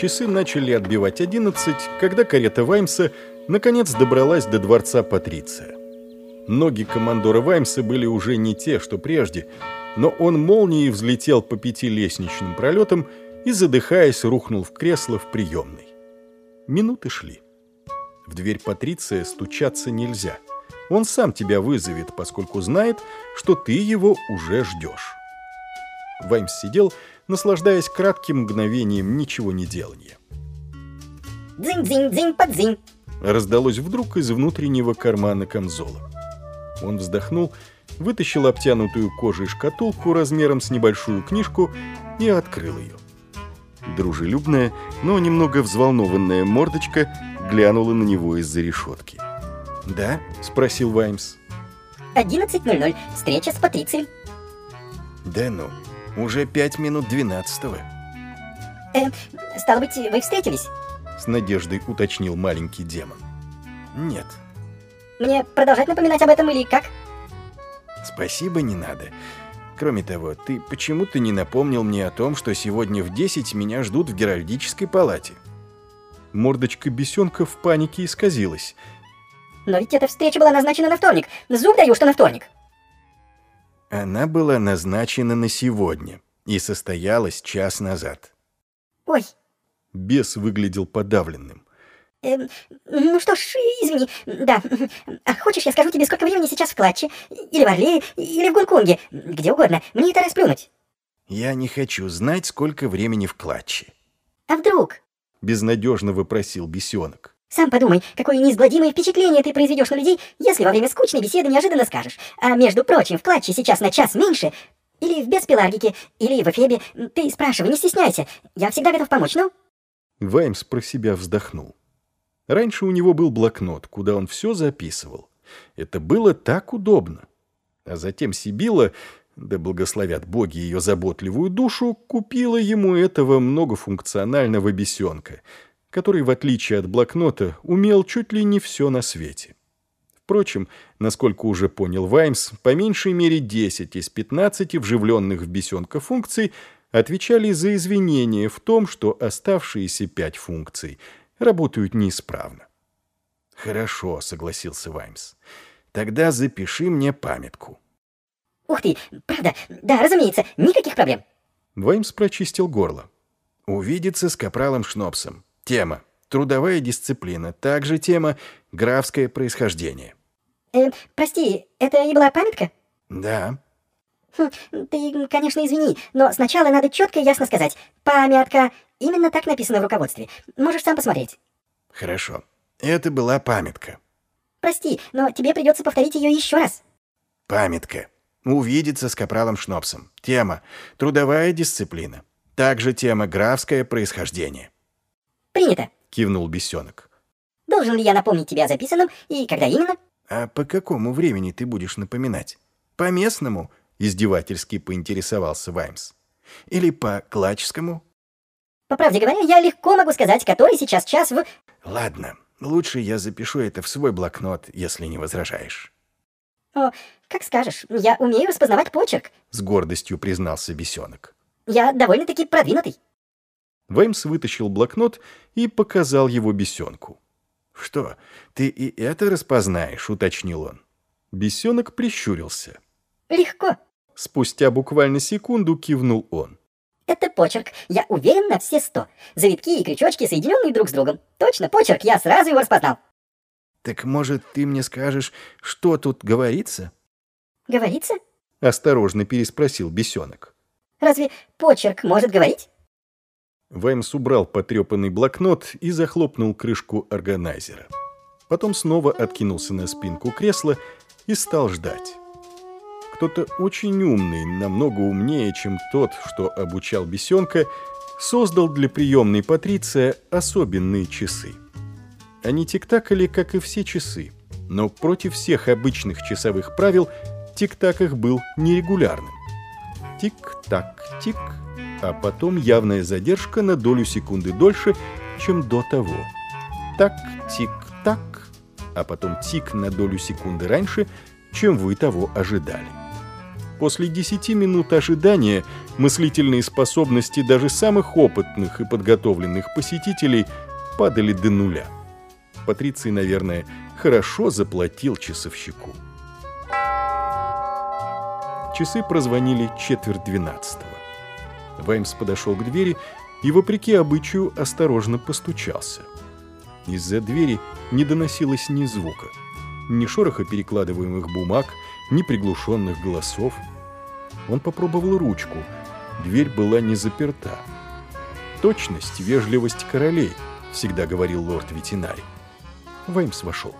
Часы начали отбивать одиннадцать, когда карета Ваймса наконец добралась до дворца Патриция. Ноги командора Ваймса были уже не те, что прежде, но он молнией взлетел по пяти лестничным пролетам и, задыхаясь, рухнул в кресло в приемной. Минуты шли. В дверь Патриция стучаться нельзя. Он сам тебя вызовет, поскольку знает, что ты его уже ждешь. Ваймс сидел, наслаждаясь кратким мгновением ничего не делания. «Дзынь-дзынь-дзынь-подзынь!» раздалось вдруг из внутреннего кармана камзола. Он вздохнул, вытащил обтянутую кожей шкатулку размером с небольшую книжку и открыл ее. Дружелюбная, но немного взволнованная мордочка глянула на него из-за решетки. «Да?» — спросил Ваймс. «11.00. Встреча с Патрицией». «Да ну, уже пять минут двенадцатого». Э, стало быть, вы встретились? С надеждой уточнил маленький демон. «Нет, Мне продолжать напоминать об этом или как? спасибо, не надо. Кроме того, ты почему-то не напомнил мне о том, что сегодня в десять меня ждут в Геральдической палате». Мордочка бесенка в панике исказилась. Но ведь эта встреча была назначена на вторник. Зуб даю, что на вторник. Она была назначена на сегодня и состоялась час назад. Ой, Бес выглядел подавленным. эм, ну что ж, извини. Да. А хочешь, я скажу тебе, сколько времени сейчас в Клатче? Или в Орле, или в Гонконге? Где угодно. Мне это расплюнуть. Я не хочу знать, сколько времени в клатче. А вдруг? Безнадежно вопросил бесенок. Сам подумай, какое неизгладимое впечатление ты произведешь на людей, если во время скучной беседы неожиданно скажешь. А между прочим, в клатче сейчас на час меньше, или в беспеларгике, или в эфебе. Ты спрашивай, не стесняйся. Я всегда готов помочь, ну? Ваймс про себя вздохнул. Раньше у него был блокнот, куда он все записывал. Это было так удобно. А затем Сибила, да благословят боги ее заботливую душу, купила ему этого многофункционального бесенка, который, в отличие от блокнота, умел чуть ли не все на свете. Впрочем, насколько уже понял Ваймс, по меньшей мере 10 из 15 вживленных в бесенка функций отвечали за извинения в том, что оставшиеся пять функций работают неисправно. Хорошо, согласился Ваймс. Тогда запиши мне памятку. Ух ты, правда, да, разумеется, никаких проблем. Ваймс прочистил горло. Увидеться с капралом Шнопсом. Тема. Трудовая дисциплина. Также тема графское происхождение. Э, прости, это и была памятка? Да. Хм, ты, конечно, извини, но сначала надо четко и ясно сказать. Памятка. Именно так написано в руководстве. Можешь сам посмотреть. Хорошо. Это была памятка. Прости, но тебе придется повторить ее еще раз. Памятка. Увидеться с капралом Шнопсом. Тема. Трудовая дисциплина. Также тема графское происхождение. Принято. Кивнул бесенок. Должен ли я напомнить тебе о записанном и когда именно? А по какому времени ты будешь напоминать? По местному? Издевательски поинтересовался Ваймс. Или по клачскому? По правде говоря, я легко могу сказать, который сейчас час в... Ладно, лучше я запишу это в свой блокнот, если не возражаешь. О, как скажешь, я умею распознавать почерк. С гордостью признался бесенок. Я довольно-таки продвинутый. Ваймс вытащил блокнот и показал его бесенку. Что, ты и это распознаешь, уточнил он. Бесенок прищурился. Легко. Спустя буквально секунду кивнул он. Это почерк. Я уверен на все сто. Завитки и крючочки, соединенные друг с другом. Точно, почерк. Я сразу его распознал. Так может, ты мне скажешь, что тут говорится? Говорится? Осторожно переспросил бесенок. Разве почерк может говорить? Ваймс убрал потрепанный блокнот и захлопнул крышку органайзера. Потом снова откинулся на спинку кресла и стал ждать. Кто-то очень умный, намного умнее, чем тот, что обучал бесенка, создал для приемной Патриция особенные часы. Они тиктакали, как и все часы, но против всех обычных часовых правил тик-так их был нерегулярным. Тик-так, тик, а потом явная задержка на долю секунды дольше, чем до того. Так, тик-так, а потом тик на долю секунды раньше, чем вы того ожидали. После десяти минут ожидания мыслительные способности даже самых опытных и подготовленных посетителей падали до нуля. Патриций, наверное, хорошо заплатил часовщику. Часы прозвонили четверть двенадцатого. Ваймс подошел к двери и, вопреки обычаю, осторожно постучался. Из-за двери не доносилось ни звука, ни шороха перекладываемых бумаг, ни приглушенных голосов. Он попробовал ручку. Дверь была не заперта. «Точность, вежливость королей», — всегда говорил лорд-ветеринарий. Ваймс вошел.